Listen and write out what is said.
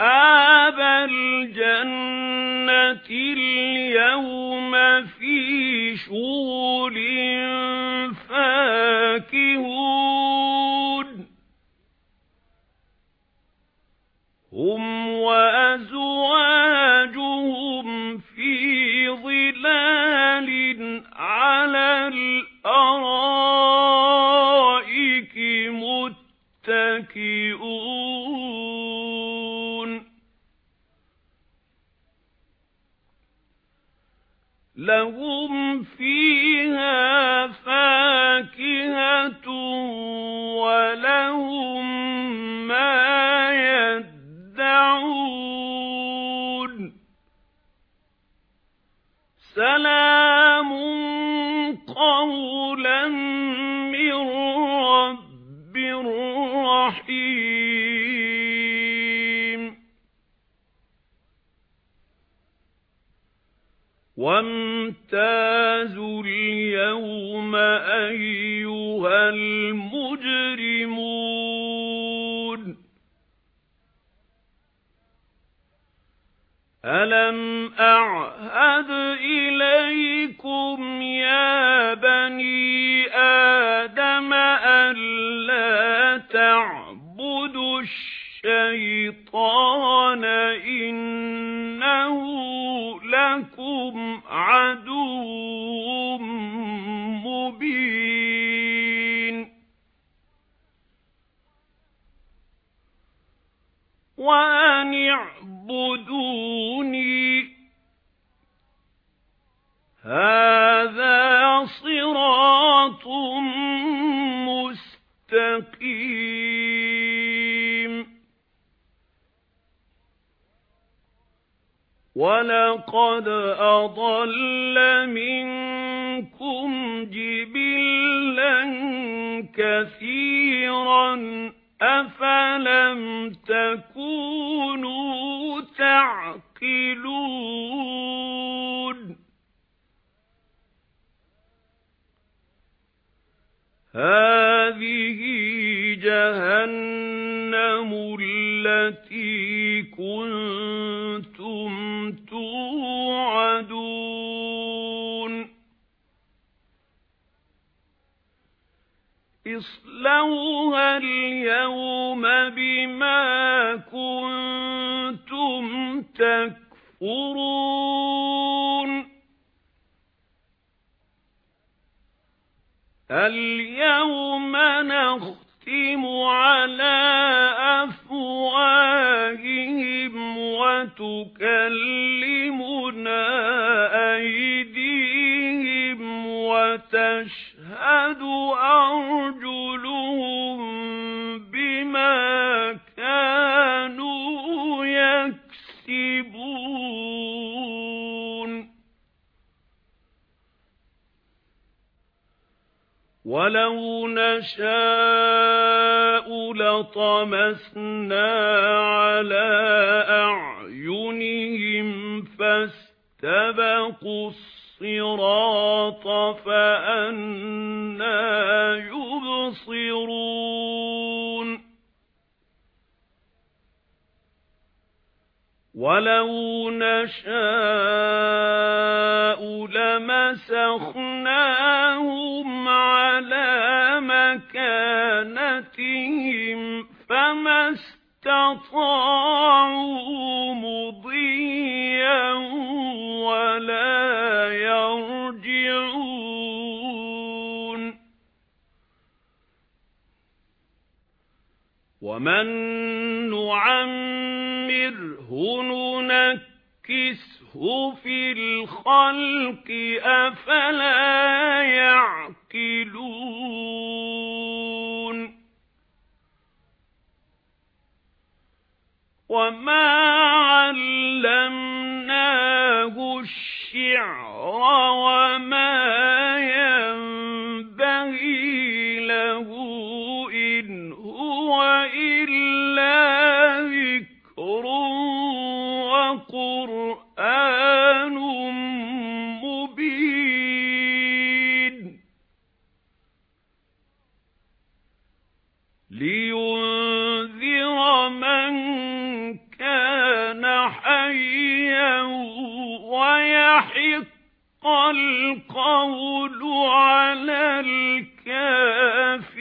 أَصْحَابَ الْجَنَّةِ الْيَوْمَ فِي شُغُلٍ فَاكِهُونَ. هُمْ وَأَزْوَاجُهُمْ فِي ظِلَالٍ عَلَى الْأَرَائِكِ مُتَّكِئُونَ. لَهُمْ فِيهَا فَاكِهَةٌ وَلَهُم مَّا يَدَّعُونَ. سَلَامٌ وَامْتَازُوا الْيَوْمَ أَيُّهَا الْمُجْرِمُونَ. أَلَمْ أَعْهَدْ إِلَيْكُمْ يَا بَنِي آدَمَ أَن لَّا تَعْبُدُوا وَأَنِ اعْبُدُونِي. هَذَا صِرَاطٌ مُسْتَقِيمٌ. وَلَقَدْ أَضَلَّ مِنكُمْ جِبِلًّا كَثِيرًا. أَفَلَمْ تَكُونُوا تَعْقِلُونَ هَذِهِ جَهَنَّمُ الَّتِي كُنتُمْ اصْلَوْهَا الْيَوْمَ بِمَا كُنتُمْ تَكْفُرُونَ. الْيَوْمَ نَخْتِمُ عَلَى وَتَشْهَدُ أَرْجُلُهُم بِمَا كَانُوا يَكْسِبُونَ. وَلَوْ نَشَاءُ لَطَمَسْنَا عَلَى أَعْيُنِهِمْ فَاسْتَبَقُوا الصِّرَاطَ فَأَنَّى يُبْصِرُونَ. وَلَوْ نَشَاءُ لَمَسَخْنَاهُمْ عَلَى مَكَانَتِهِمْ فَمَا اسْتَطَاعُوا وَمَن نُّعَمِّرْهُ نُنَكِّسْهُ فِي الْخَلْقِ أَفَلَا يَعْقِلُونَ وَمَا عَلَّمْنَاهُ الشِّعْرَ وَمَا قرآن مُبِينٌ لِيُنذِرَ مَن كَانَ حَيًّا وَيَحِقَّ الْقَوْلُ عَلَى الْكَافِرِينَ.